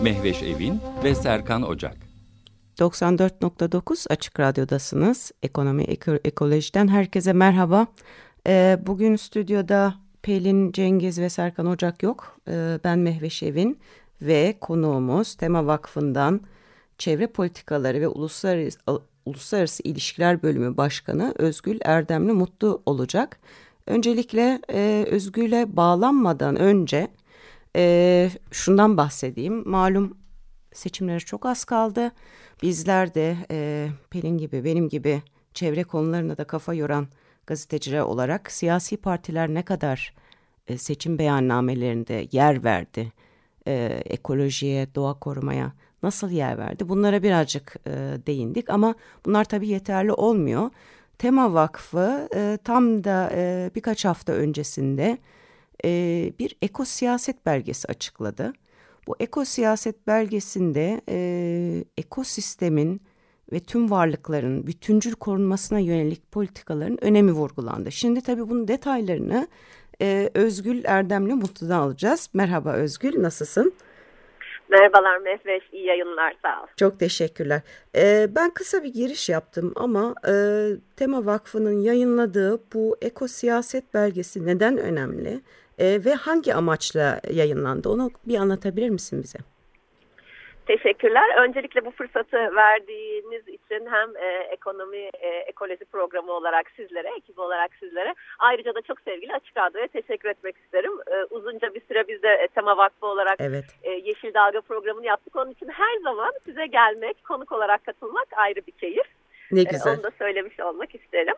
Mehveş Evin ve Serkan Ocak. 94.9 Açık Radyo'dasınız. Ekonomi Eko Ekoloji'den herkese merhaba. Ee, bugün stüdyoda Pelin Cengiz ve Serkan Ocak yok. Ee, ben Mehveş Evin ve konuğumuz Tema Vakfı'ndan Çevre Politikaları ve Uluslararası, Uluslararası İlişkiler Bölümü Başkanı Özgül Erdemli Mutlu olacak. Öncelikle e, Özgül'e bağlanmadan önce e, şundan bahsedeyim. Malum seçimlere çok az kaldı. Bizler de e, Pelin gibi benim gibi çevre konularına da kafa yoran gazeteciler olarak siyasi partiler ne kadar e, seçim beyannamelerinde yer verdi, e, ekolojiye, doğa korumaya nasıl yer verdi bunlara birazcık e, değindik ama bunlar tabii yeterli olmuyor. Tema Vakfı e, tam da e, birkaç hafta öncesinde e, bir ekosiyaset belgesi açıkladı. Bu ekosiyaset belgesinde e, ekosistemin ve tüm varlıkların bütüncül korunmasına yönelik politikaların önemi vurgulandı. Şimdi tabii bunun detaylarını e, Özgül Erdemli Mutlu'dan alacağız. Merhaba Özgül, nasılsın? Merhabalar Mehveş, iyi yayınlar sağ ol. Çok teşekkürler. Ee, ben kısa bir giriş yaptım ama e, Tema Vakfı'nın yayınladığı bu ekosiyaset belgesi neden önemli e, ve hangi amaçla yayınlandı onu bir anlatabilir misin bize? Teşekkürler. Öncelikle bu fırsatı verdiğiniz için hem e, ekonomi e, ekoloji programı olarak sizlere, ekip olarak sizlere ayrıca da çok sevgili Açık Radyo'ya teşekkür etmek isterim. E, uzunca bir süre biz de e, Tema Vakfı olarak evet. e, Yeşil Dalga programını yaptık. Onun için her zaman size gelmek, konuk olarak katılmak ayrı bir keyif. Ne güzel. E, onu da söylemiş olmak isterim.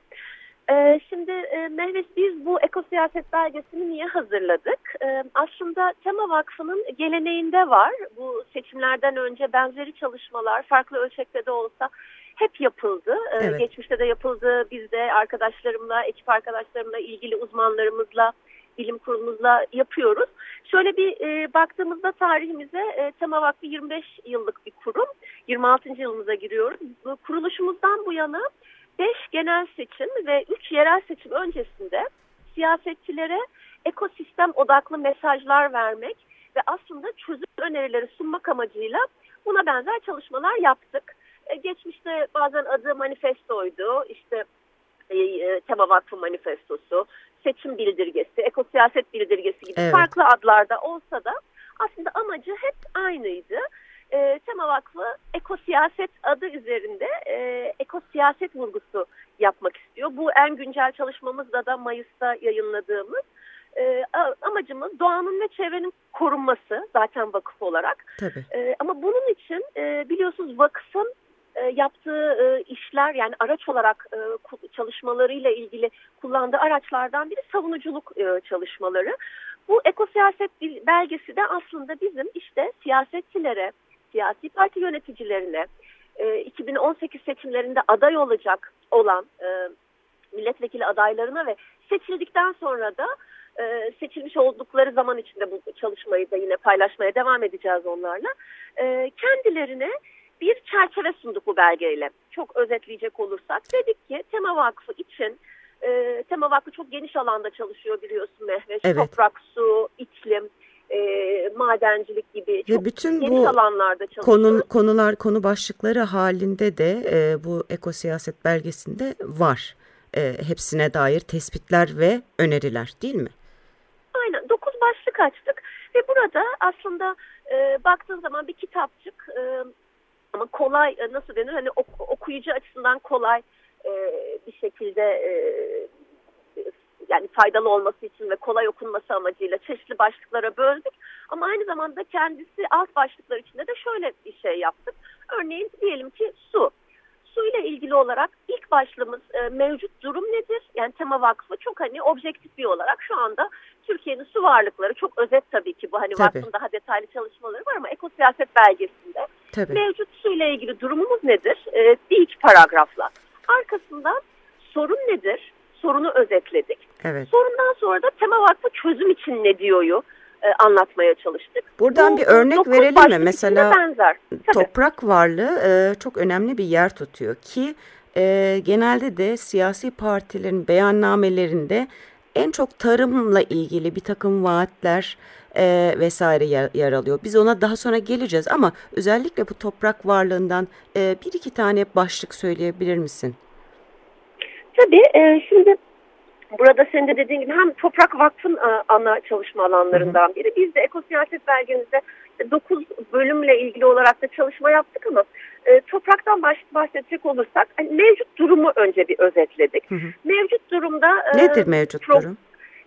Ee, şimdi e, Mehmet biz bu ekosiyaset belgesini niye hazırladık? Ee, aslında Tema Vakfı'nın geleneğinde var. Bu seçimlerden önce benzeri çalışmalar farklı ölçekte de olsa hep yapıldı. Ee, evet. Geçmişte de yapıldı. Biz de arkadaşlarımla, ekip arkadaşlarımla, ilgili uzmanlarımızla, bilim kurulumuzla yapıyoruz. Şöyle bir e, baktığımızda tarihimize e, Tema Vakfı 25 yıllık bir kurum. 26. yılımıza giriyoruz. Kuruluşumuzdan bu yana 5 genel seçim ve 3 yerel seçim öncesinde siyasetçilere ekosistem odaklı mesajlar vermek ve aslında çözüm önerileri sunmak amacıyla buna benzer çalışmalar yaptık. E, geçmişte bazen adı manifestoydu, işte e, e, Tema Vakfı Manifestosu, seçim bildirgesi, ekosiyaset bildirgesi gibi evet. farklı adlarda olsa da aslında amacı hep aynıydı e, Tema Vakfı ekosiyaset adı üzerinde e, ekosiyaset vurgusu yapmak istiyor. Bu en güncel çalışmamızda da Mayıs'ta yayınladığımız e, amacımız doğanın ve çevrenin korunması zaten vakıf olarak. Tabii. E, ama bunun için e, biliyorsunuz vakıfın e, yaptığı e, işler yani araç olarak e, çalışmalarıyla ilgili kullandığı araçlardan biri savunuculuk e, çalışmaları. Bu ekosiyaset belgesi de aslında bizim işte siyasetçilere, siyasi parti yöneticilerine e, 2018 seçimlerinde aday olacak olan e, milletvekili adaylarına ve seçildikten sonra da e, seçilmiş oldukları zaman içinde bu çalışmayı da yine paylaşmaya devam edeceğiz onlarla. E, kendilerine bir çerçeve sunduk bu belgeyle. Çok özetleyecek olursak dedik ki Tema Vakfı için e, Tema Vakfı çok geniş alanda çalışıyor biliyorsun Mehmet. Evet. Toprak, su, iklim, e, madencilik gibi çok Ve bütün geniş bu alanlarda konu, konular, konu başlıkları halinde de e, bu ekosiyaset belgesinde var. E, hepsine dair tespitler ve öneriler değil mi? Aynen. Dokuz başlık açtık ve burada aslında e, baktığın zaman bir kitapçık e, ama kolay e, nasıl denir hani ok, okuyucu açısından kolay e, bir şekilde e, yani faydalı olması için ve kolay okunması amacıyla çeşitli başlıklara böldük. Ama aynı zamanda kendisi alt başlıklar içinde de şöyle bir şey yaptık. Örneğin diyelim ki su. Su suyla ilgili olarak ilk başlığımız e, mevcut durum nedir? Yani Tema Vakfı çok hani objektif bir olarak şu anda Türkiye'nin su varlıkları çok özet tabii ki bu hani tabii. vakfın daha detaylı çalışmaları var ama ekosiyaset belgesinde tabii. mevcut suyla ilgili durumumuz nedir? E, bir iki paragrafla. Arkasından sorun nedir? Sorunu özetledik. Evet. Sorundan sonra da Tema Vakfı çözüm için ne diyoryu e, anlatmaya çalıştık. Buradan Bu, bir örnek verelim mi? Mesela benzer. toprak varlığı e, çok önemli bir yer tutuyor ki e, genelde de siyasi partilerin beyannamelerinde en çok tarımla ilgili bir takım vaatler e, vesaire yer, yer alıyor. Biz ona daha sonra geleceğiz ama özellikle bu toprak varlığından e, bir iki tane başlık söyleyebilir misin? Tabii. E, şimdi Burada senin de dediğin gibi hem Toprak Vakfı'nın e, ana çalışma alanlarından biri. Biz de ekosiyaset belgemizde 9 bölümle ilgili olarak da çalışma yaptık ama e, topraktan bahsedecek olursak hani mevcut durumu önce bir özetledik. Hı hı. Mevcut durumda... E, Nedir mevcut çok, durum?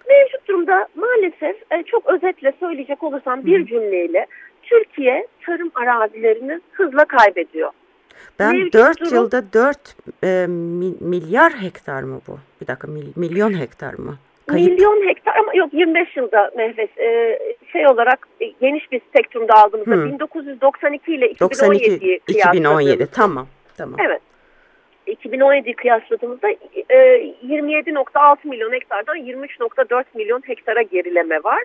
Mevcut durumda maalesef e, çok özetle söyleyecek olursam bir cümleyle Türkiye tarım arazilerini hızla kaybediyor. Ben Mevcut 4 durum, yılda 4 e, milyar hektar mı bu? Bir dakika mil, milyon hektar mı? Kayıp. Milyon hektar ama yok 25 yılda Mehves e, şey olarak e, geniş bir spektrumda aldığımızda hmm. 1992 ile 2017'yi 2017 tamam tamam. Evet. 2017'yi kıyasladığımızda e, 27.6 milyon hektardan 23.4 milyon hektara gerileme var.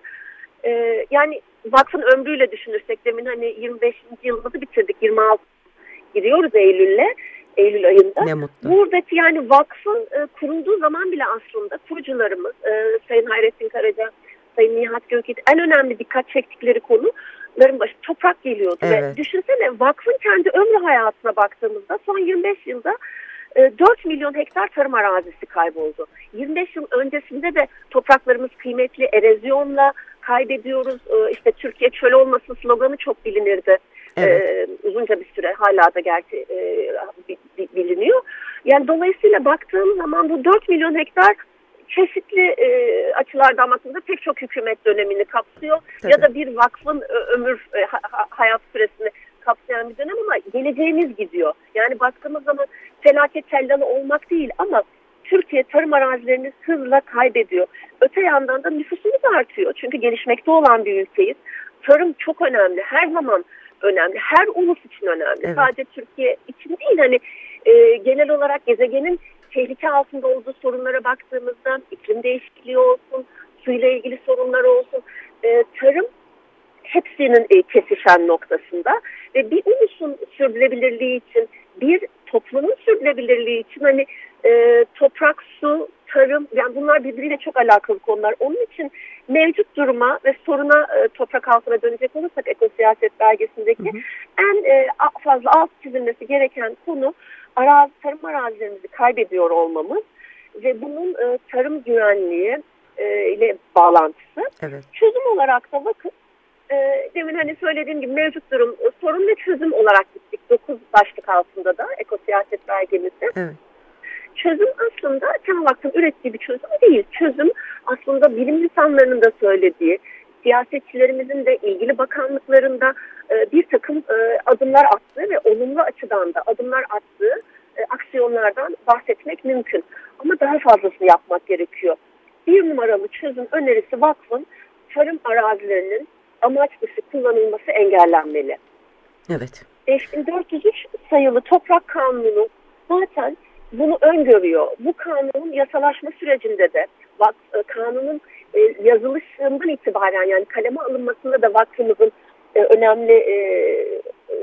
E, yani vakfın ömrüyle düşünürsek demin hani 25. yılımızı bitirdik 26 giriyoruz Eylül'le. Eylül ayında. Ne mutlu. Buradaki yani vakfın e, kurulduğu zaman bile aslında kurucularımız e, Sayın Hayrettin Karaca, Sayın Nihat Gökit en önemli dikkat çektikleri konuların başı toprak geliyordu. Evet. Ve düşünsene vakfın kendi ömrü hayatına baktığımızda son 25 yılda 4 e, milyon hektar tarım arazisi kayboldu. 25 yıl öncesinde de topraklarımız kıymetli erozyonla kaybediyoruz. E, işte Türkiye çöl olmasın sloganı çok bilinirdi. Evet. Uzunca bir süre hala da gerçi e, biliniyor. Yani dolayısıyla baktığım zaman bu 4 milyon hektar çeşitli e, açılardan baktığımızda pek çok hükümet dönemini kapsıyor. Tabii. Ya da bir vakfın e, ömür e, ha, hayat süresini kapsayan bir dönem ama geleceğimiz gidiyor. Yani baktığımız zaman felaket tellalı olmak değil ama Türkiye tarım arazilerini hızla kaybediyor. Öte yandan da nüfusumuz artıyor. Çünkü gelişmekte olan bir ülkeyiz. Tarım çok önemli. Her zaman önemli. Her ulus için önemli. Evet. Sadece Türkiye için değil hani e, genel olarak gezegenin tehlike altında olduğu sorunlara baktığımızda iklim değişikliği olsun, suyla ilgili sorunlar olsun, e, tarım hepsinin e, kesişen noktasında ve bir ulusun sürdürülebilirliği için bir toplumun sürdürülebilirliği için hani e, toprak, su, tarım yani bunlar birbiriyle çok alakalı konular. Onun için mevcut duruma ve soruna e, toprak altına dönecek olursak ekosiyaset belgesindeki hı hı. en e, fazla alt çizilmesi gereken konu arazi, tarım arazilerimizi kaybediyor olmamız ve bunun e, tarım güvenliği e, ile bağlantısı. Evet. Çözüm olarak da bakın e, demin hani söylediğim gibi mevcut durum sorun ve çözüm olarak gittik. Dokuz başlık altında da ekosiyaset belgemizde. Evet çözüm aslında Tem Vakfı'nın ürettiği bir çözüm değil. Çözüm aslında bilim insanlarının da söylediği, siyasetçilerimizin de ilgili bakanlıklarında e, bir takım e, adımlar attığı ve olumlu açıdan da adımlar attığı e, aksiyonlardan bahsetmek mümkün. Ama daha fazlasını yapmak gerekiyor. Bir numaralı çözüm önerisi vakfın tarım arazilerinin amaç dışı kullanılması engellenmeli. Evet. 5403 sayılı toprak kanunu zaten bunu öngörüyor. Bu kanunun yasalaşma sürecinde de e, kanunun e, yazılışından itibaren yani kaleme alınmasında da vakfımızın e, önemli e,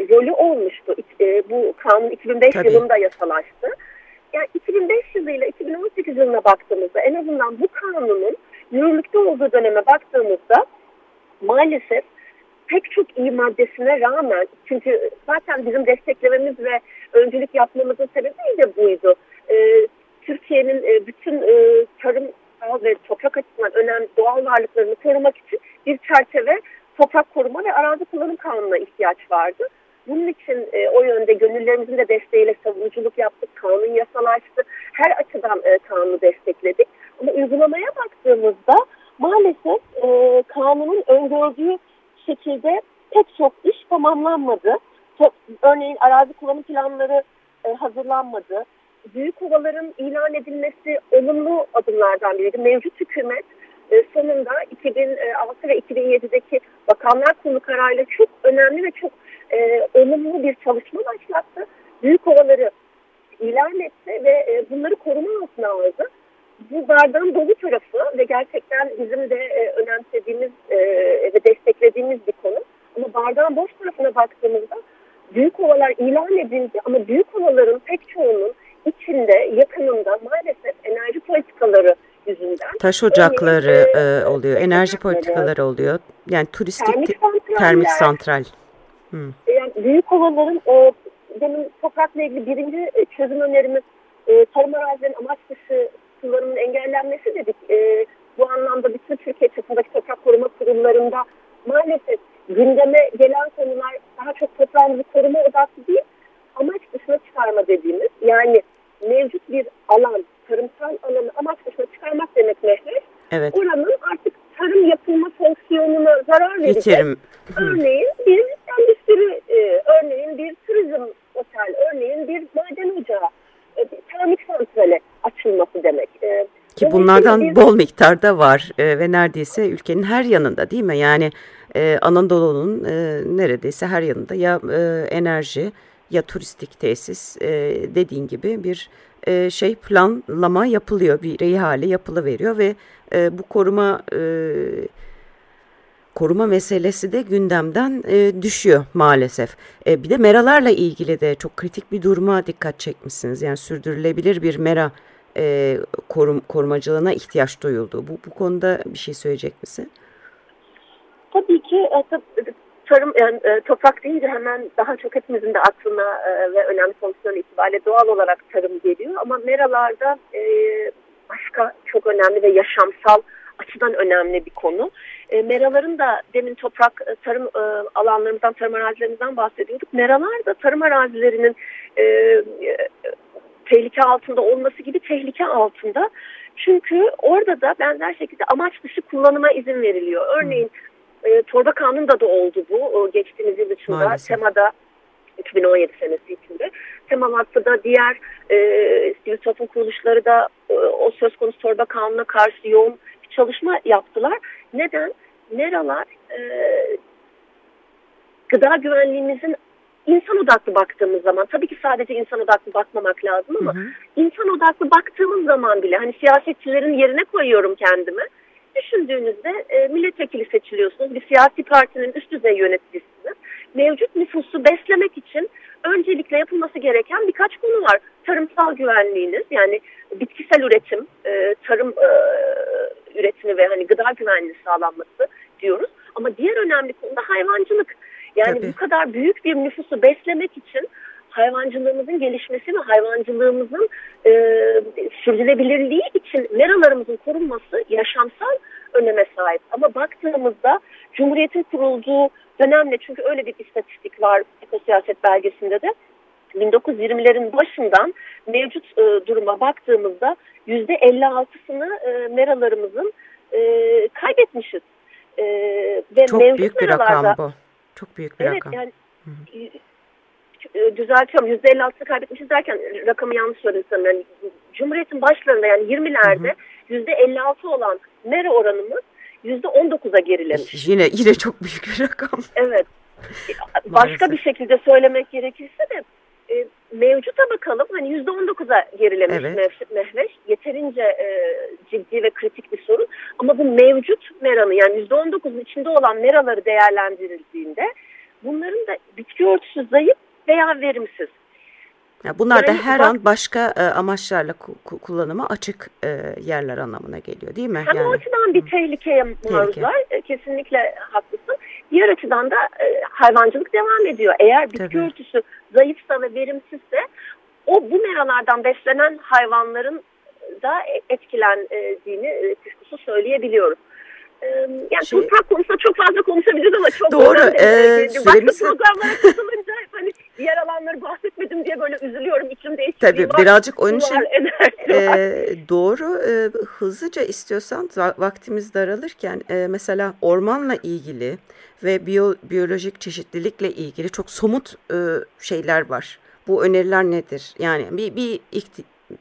rolü olmuştu. E, bu kanun 2005 Tabii. yılında yasalaştı. Yani 2005 yılıyla 2018 yılına baktığımızda en azından bu kanunun yürürlükte olduğu döneme baktığımızda maalesef pek çok iyi maddesine rağmen çünkü zaten bizim desteklememiz ve öncülük yapmamızın sebebi de buydu. E, Türkiye'nin e, bütün e, tarım ve toprak açısından önemli doğal varlıklarını korumak için bir çerçeve toprak koruma ve arazi kullanım kanununa ihtiyaç vardı. Bunun için e, o yönde gönüllerimizin de desteğiyle savunuculuk yaptık. Kanun yasalaştı. Her açıdan e, kanunu destekledik. Ama uygulamaya baktığımızda maalesef e, kanunun öngördüğü şekilde pek çok iş tamamlanmadı. Örneğin arazi kullanım planları e, hazırlanmadı. Büyük ovaların ilan edilmesi olumlu adımlardan biriydi. Mevcut hükümet e, sonunda 2006 ve 2007'deki Bakanlar Kurulu kararıyla çok önemli ve çok e, olumlu bir çalışma başlattı. Büyük ovaları ilan etti ve e, bunları koruma altına aldı. Bu bardağın dolu tarafı ve gerçekten bizim de e, önemsediğimiz e, ve desteklediğimiz bir konu. Ama bardağın boş tarafına baktığımızda büyük ovalar ilan edildi ama büyük ovaların pek çoğunun içinde yakınında maalesef enerji politikaları yüzünden. Taş ocakları e, oluyor, enerji politikaları oluyor. Yani turistik termik, termik santral. Hmm. Yani büyük ovaların o demin toprakla ilgili birinci e, çözüm önerimiz e, tarım arazilerinin amaç dışı kullanımının engellenmesi dedik. E, bu anlamda bütün Türkiye çapındaki toprak koruma kurumlarında maalesef gündeme gelen konular daha çok toprağımızı koruma odaklı değil, amaç dışına çıkarma dediğimiz yani mevcut bir alan, tarımsal alanı amaç dışına çıkarmak demek Mehmet. Evet. Oranın artık tarım yapılma fonksiyonuna zarar verecek. Yitirim. Örneğin bir endüstri, e, örneğin bir turizm otel, örneğin bir maden ocağı, e, bir termik santrale açılması demek. E, Ki bunlardan bol miktarda var e, ve neredeyse ülkenin her yanında değil mi? Yani e, Anadolu'nun e, neredeyse her yanında ya e, enerji ya turistik tesis e, dediğin gibi bir e, şey planlama yapılıyor, bir ihale yapılıveriyor ve e, bu koruma e, koruma meselesi de gündemden e, düşüyor maalesef. E, bir de meralarla ilgili de çok kritik bir duruma dikkat çekmişsiniz. Yani sürdürülebilir bir mera e, korum, korumacılığına ihtiyaç duyuldu. Bu, bu konuda bir şey söyleyecek misin? Tabii ki e, tarım yani, e, toprak deyince hemen daha çok hepimizin de aklına e, ve önemli fonksiyon itibariyle doğal olarak tarım geliyor. Ama meralarda e, başka çok önemli ve yaşamsal açıdan önemli bir konu. E, meraların da demin toprak tarım e, alanlarımızdan, tarım arazilerimizden bahsediyorduk. Meralar da tarım arazilerinin e, tehlike altında olması gibi tehlike altında. Çünkü orada da benzer şekilde amaç dışı kullanıma izin veriliyor. Örneğin e, torba kanunda da oldu bu o, geçtiğimiz yıl içinde. Maalesef. Temada 2017 senesi içinde. Tema Vakfı da diğer e, sivil toplum kuruluşları da e, o söz konusu torba kanuna karşı yoğun bir çalışma yaptılar. Neden? Neralar e, gıda güvenliğimizin insan odaklı baktığımız zaman tabii ki sadece insan odaklı bakmamak lazım ama hı hı. insan odaklı baktığımız zaman bile hani siyasetçilerin yerine koyuyorum kendimi düşündüğünüzde e, milletvekili seçiliyorsunuz. Bir siyasi partinin üst düzey yöneticisiniz. Mevcut nüfusu beslemek için öncelikle yapılması gereken birkaç konu var. Tarımsal güvenliğiniz yani bitkisel üretim, e, tarım e, üretimi ve hani gıda güvenliği sağlanması diyoruz. Ama diğer önemli konu da hayvancılık. Yani Tabii. bu kadar büyük bir nüfusu beslemek için hayvancılığımızın gelişmesi ve hayvancılığımızın e, sürdürülebilirliği için meralarımızın korunması yaşamsal öneme sahip. Ama baktığımızda Cumhuriyet'in kurulduğu dönemle çünkü öyle bir istatistik var ekosiyaset belgesinde de 1920'lerin başından mevcut e, duruma baktığımızda yüzde 56'sını e, meralarımızın e, kaybetmişiz. E, ve Çok büyük bir rakam bu. Çok büyük bir evet, rakam. Yani, e, düzeltiyorum yüzde 56'ını kaybetmişiz derken rakamı yanlış söyledim. Yani Cumhuriyet'in başlarında yani 20'lerde yüzde 56 olan mera oranımız yüzde 19'a gerilemiş. Yine yine çok büyük bir rakam. Evet. Başka bir şekilde söylemek gerekirse de e, mevcuta bakalım. Hani yüzde 19'a gerilemiş evet. Mehveş. Yeterince e, ciddi ve kritik bir sorun. Ama bu mevcut meranı yani yüzde 19'un içinde olan meraları değerlendirildiğinde bunların da bitki örtüsü zayıf veya verimsiz. Ya bunlar da her bak, an başka e, amaçlarla ku, kullanıma açık e, yerler anlamına geliyor değil mi? Hem yani, o açıdan bir tehlikeye maruzlar. Tehlike. Kesinlikle haklısın. Diğer açıdan da e, hayvancılık devam ediyor. Eğer bitki Tabii. örtüsü zayıfsa ve verimsizse o bu meralardan beslenen hayvanların da etkilendiğini e, kuşkusu söyleyebiliyoruz. Yani şey, toprak konusunda çok fazla konuşabiliriz ama çok doğru. Ee, süremiz... Programlara katılınca hani diğer alanları bahsetmedim diye böyle üzülüyorum. İçim değişikliği Tabii var. birazcık onun için e, doğru. E, hızlıca istiyorsan vaktimiz daralırken e, mesela ormanla ilgili ve biyo, biyolojik çeşitlilikle ilgili çok somut e, şeyler var Bu öneriler nedir? Yani bir, bir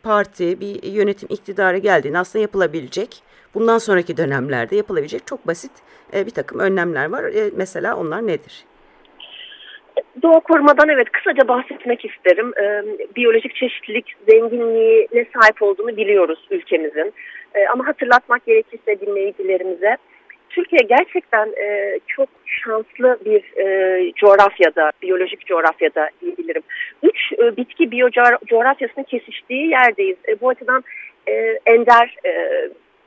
parti, bir yönetim iktidarı geldiğinde aslında yapılabilecek, bundan sonraki dönemlerde yapılabilecek çok basit e, bir takım önlemler var. E, mesela onlar nedir? Doğa korumadan evet kısaca bahsetmek isterim. E, biyolojik çeşitlilik zenginliğine sahip olduğunu biliyoruz ülkemizin. E, ama hatırlatmak gerekirse dinleyicilerimize Türkiye gerçekten e, çok şanslı bir e, coğrafyada, biyolojik coğrafyada diyebilirim. Üç e, bitki biyocoğrafyasının kesiştiği yerdeyiz. E, bu açıdan e, ender e,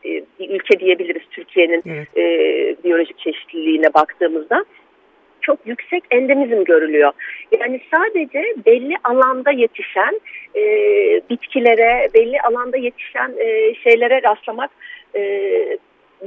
e, bir ülke diyebiliriz Türkiye'nin evet. e, biyolojik çeşitliliğine baktığımızda. Çok yüksek endemizm görülüyor. Yani sadece belli alanda yetişen e, bitkilere, belli alanda yetişen e, şeylere rastlamak e,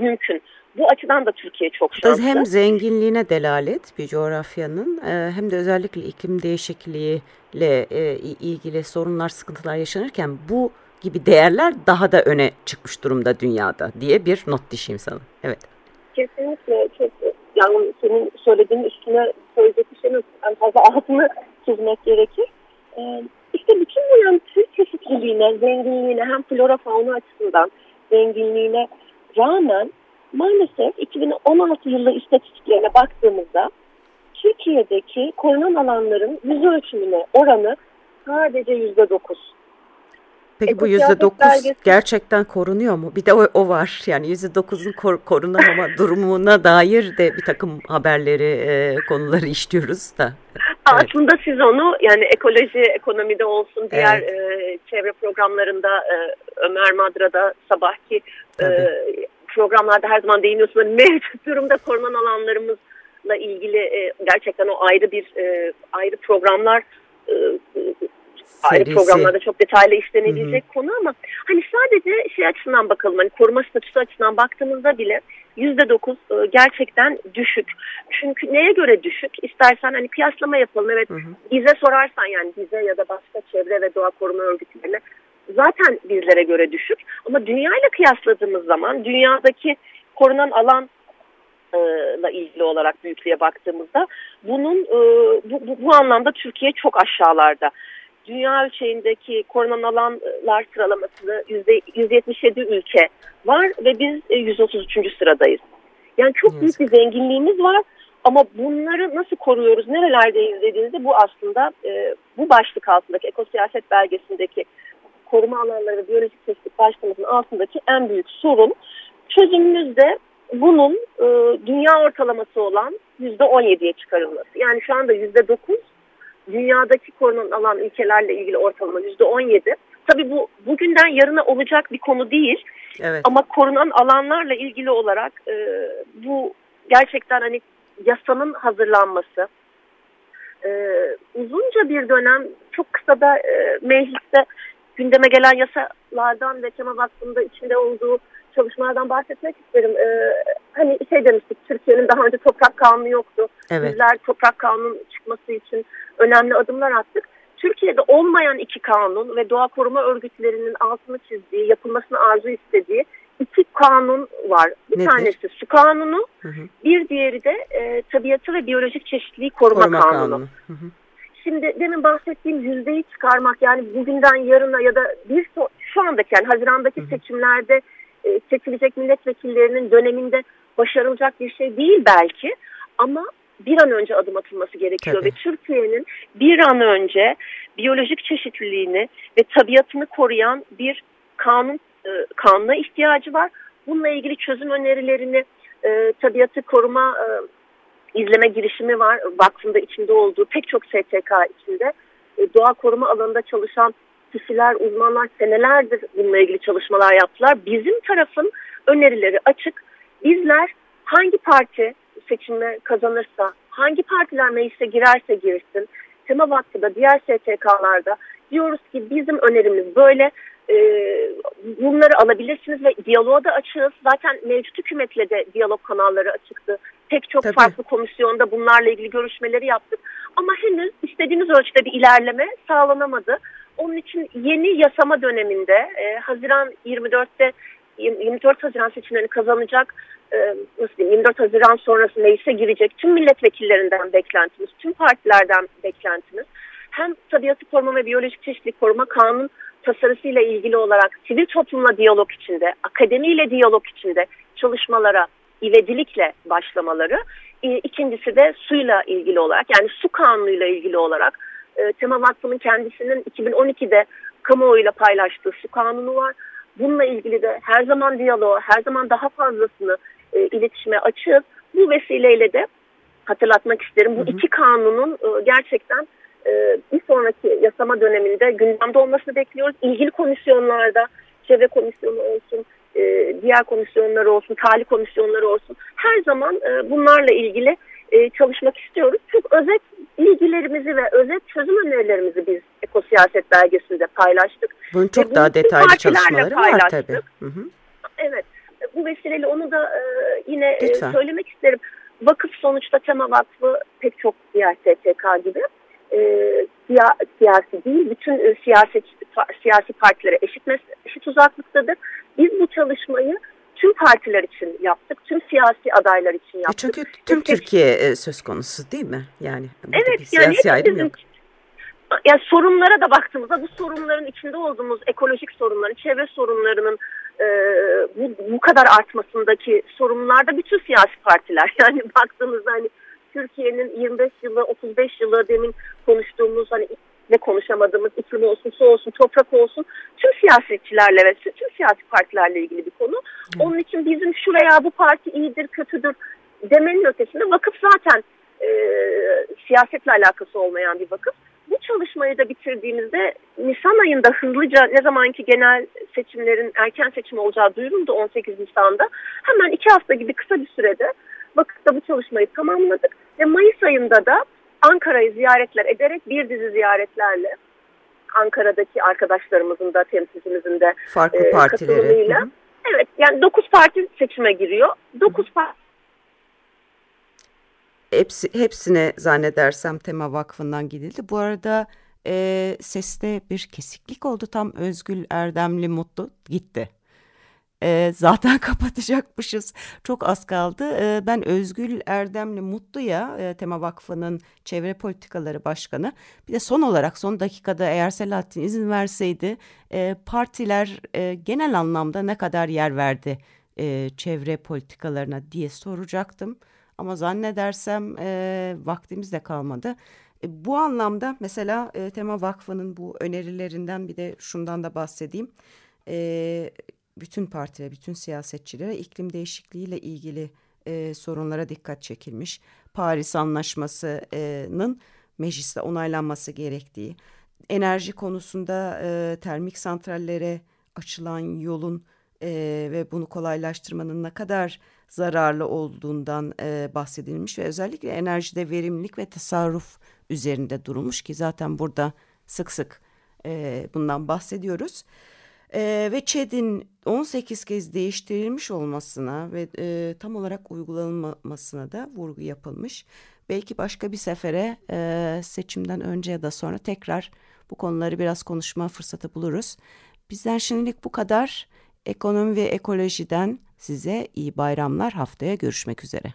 mümkün. Bu açıdan da Türkiye çok şanslı. Hem zenginliğine delalet bir coğrafyanın e, hem de özellikle iklim değişikliğiyle e, ilgili sorunlar, sıkıntılar yaşanırken bu gibi değerler daha da öne çıkmış durumda dünyada diye bir not düşeyim sana. Evet. Kesinlikle çok yani senin söylediğin üstüne söyleyecek bir şeyin en fazla altını çizmek gerekir. Ee, işte bütün bu yani tür çeşitliliğine, zenginliğine hem flora fauna açısından zenginliğine rağmen maalesef 2016 yılı istatistiklerine baktığımızda Türkiye'deki korunan alanların yüz ölçümüne oranı sadece yüzde dokuz. Peki bu yüzde dokuz gerçekten korunuyor mu? Bir de o, o var. Yani yüzde dokuzun kor, korunamama durumuna dair de bir takım haberleri, e, konuları işliyoruz da. Evet. Aslında siz onu yani ekoloji, ekonomide olsun, diğer evet. e, çevre programlarında e, Ömer Madra'da sabahki e, programlarda her zaman değiniyorsunuz. Mevcut durumda korunan alanlarımızla ilgili e, gerçekten o ayrı bir e, ayrı programlar e, ayrı programlarda çok detaylı işlenebilecek Hı -hı. konu ama hani sadece şey açısından bakalım hani koruma statüsü açısından baktığımızda bile yüzde dokuz e, gerçekten düşük. Çünkü neye göre düşük? İstersen hani kıyaslama yapalım. Evet hı hı. bize sorarsan yani bize ya da başka çevre ve doğa koruma örgütlerine zaten bizlere göre düşük. Ama dünyayla kıyasladığımız zaman dünyadaki korunan alan ile ilgili olarak büyüklüğe baktığımızda bunun bu, bu, bu anlamda Türkiye çok aşağılarda. Dünya ölçeğindeki korunan alanlar sıralamasında %177 ülke var ve biz 133. sıradayız. Yani çok büyük bir zenginliğimiz var ama bunları nasıl koruyoruz, nerelerdeyiz dediğinizde bu aslında e, bu başlık altındaki ekosiyaset belgesindeki koruma alanları biyolojik çeşitlilik başlamasının altındaki en büyük sorun. Çözümümüz de bunun e, dünya ortalaması olan %17'ye çıkarılması. Yani şu anda %9 dünyadaki korunan alan ülkelerle ilgili ortalama %17. Tabii bu bugünden yarına olacak bir konu değil. Evet. Ama korunan alanlarla ilgili olarak e, bu gerçekten hani yasanın hazırlanması, e, uzunca bir dönem çok kısa da e, mecliste gündeme gelen yasalardan ve Tema Vakfı'nda içinde olduğu çalışmalardan bahsetmek isterim. Ee, hani şey demiştik, Türkiye'nin daha önce toprak kanunu yoktu. Evet. Bizler toprak kanunun çıkması için önemli adımlar attık. Türkiye'de olmayan iki kanun ve doğa koruma örgütlerinin altını çizdiği, yapılmasını arzu istediği iki kanun var. Bir Nedir? tanesi su kanunu, hı hı. bir diğeri de e, tabiatı ve biyolojik çeşitliliği koruma, koruma kanunu. kanunu. Hı hı. Şimdi demin bahsettiğim yüzdeyi çıkarmak yani bugünden yarına ya da bir so şu andaki yani Haziran'daki seçimlerde e, seçilecek milletvekillerinin döneminde başarılacak bir şey değil belki ama bir an önce adım atılması gerekiyor Tabii. ve Türkiye'nin bir an önce biyolojik çeşitliliğini ve tabiatını koruyan bir kanun e, kanuna ihtiyacı var. Bununla ilgili çözüm önerilerini e, tabiatı koruma e, izleme girişimi var. Vakfında içinde olduğu pek çok STK içinde e, doğa koruma alanında çalışan kişiler, uzmanlar senelerdir bununla ilgili çalışmalar yaptılar. Bizim tarafın önerileri açık. Bizler hangi parti seçime kazanırsa, hangi partiler meclise girerse girsin, Tema Vakfı'da, diğer STK'larda diyoruz ki bizim önerimiz böyle e, bunları alabilirsiniz ve diyaloğa da açığız. Zaten mevcut hükümetle de diyalog kanalları açıktı. Pek çok Tabii. farklı komisyonda bunlarla ilgili görüşmeleri yaptık. Ama henüz istediğimiz ölçüde bir ilerleme sağlanamadı. Onun için yeni yasama döneminde e, Haziran 24'te 24 Haziran seçimlerini kazanacak e, nasıl diyeyim 24 Haziran sonrası meclise girecek tüm milletvekillerinden beklentimiz, tüm partilerden beklentimiz hem tabiatı koruma ve biyolojik çeşitlilik koruma kanun tasarısıyla ilgili olarak sivil toplumla diyalog içinde, akademiyle diyalog içinde çalışmalara ivedilikle başlamaları. E, ikincisi de suyla ilgili olarak yani su kanunuyla ilgili olarak e, Tema Vakfı'nın kendisinin 2012'de kamuoyuyla paylaştığı su kanunu var. Bununla ilgili de her zaman diyalog, her zaman daha fazlasını e, iletişime açığız. Bu vesileyle de hatırlatmak isterim. Bu hı hı. iki kanunun e, gerçekten e, bir sonraki yasama döneminde gündemde olmasını bekliyoruz. İlgili komisyonlarda, çevre komisyonu olsun, e, diğer komisyonlar olsun, tali komisyonları olsun her zaman e, bunlarla ilgili e, çalışmak istiyoruz. Çok özet bilgilerimizi ve özet çözüm önerilerimizi biz ekosiyaset belgesinde paylaştık. Bunun çok daha detaylı çalışmaları var tabii. Hı hı. Evet. Bu vesileyle onu da e, yine e, söylemek isterim. Vakıf sonuçta Tema Vakfı pek çok diğer STK gibi e, siyasi değil, bütün e, siyaset siyasi partilere eşit eşit uzaklıktadır. Biz bu çalışmayı tüm partiler için yaptık, tüm siyasi adaylar için yaptık. E çünkü tüm Peki, Türkiye e, söz konusu değil mi? Yani evet, yani ayrım yok. Yani sorunlara da baktığımızda bu sorunların içinde olduğumuz ekolojik sorunların, çevre sorunlarının e, bu, bu kadar artmasındaki sorunlarda bütün siyasi partiler yani baktığımızda hani Türkiye'nin 25 yılı 35 yılı demin konuştuğumuz hani ne konuşamadığımız iklim olsun, su olsun, toprak olsun tüm siyasetçilerle ve tüm siyasi partilerle ilgili bir konu. Hı. Onun için bizim şuraya bu parti iyidir, kötüdür demenin ötesinde vakıf zaten e, siyasetle alakası olmayan bir vakıf. Bu çalışmayı da bitirdiğimizde Nisan ayında hızlıca ne zamanki genel seçimlerin erken seçim olacağı duyuruldu 18 Nisan'da. Hemen iki hafta gibi kısa bir sürede vakıfta bu çalışmayı tamamladık ve Mayıs ayında da Ankara'yı ziyaretler ederek bir dizi ziyaretlerle Ankara'daki arkadaşlarımızın da temsilcimizin de farklı e, partileri. Evet yani 9 parti seçime giriyor. 9 parti Hepsi, hepsine zannedersem Tema Vakfı'ndan gidildi. Bu arada e, seste bir kesiklik oldu. Tam Özgül Erdemli Mutlu gitti. E, zaten kapatacakmışız. Çok az kaldı. E, ben Özgül Erdemli Mutlu'ya e, Tema Vakfı'nın Çevre Politikaları Başkanı. Bir de son olarak son dakikada eğer Selahattin izin verseydi e, partiler e, genel anlamda ne kadar yer verdi e, çevre politikalarına diye soracaktım. Ama zannedersem e, vaktimiz de kalmadı. E, bu anlamda mesela e, Tema Vakfı'nın bu önerilerinden bir de şundan da bahsedeyim. E, bütün partilere, bütün siyasetçilere iklim değişikliğiyle ilgili e, sorunlara dikkat çekilmiş. Paris Anlaşması'nın mecliste onaylanması gerektiği, enerji konusunda e, termik santrallere açılan yolun e, ve bunu kolaylaştırmanın ne kadar zararlı olduğundan e, bahsedilmiş ve özellikle enerjide verimlilik ve tasarruf üzerinde durulmuş ki zaten burada sık sık e, bundan bahsediyoruz. E, ve ÇED'in 18 kez değiştirilmiş olmasına ve e, tam olarak uygulanmasına da vurgu yapılmış. Belki başka bir sefere e, seçimden önce ya da sonra tekrar bu konuları biraz konuşma fırsatı buluruz. Bizden şimdilik bu kadar. Ekonomi ve ekolojiden size iyi bayramlar. Haftaya görüşmek üzere.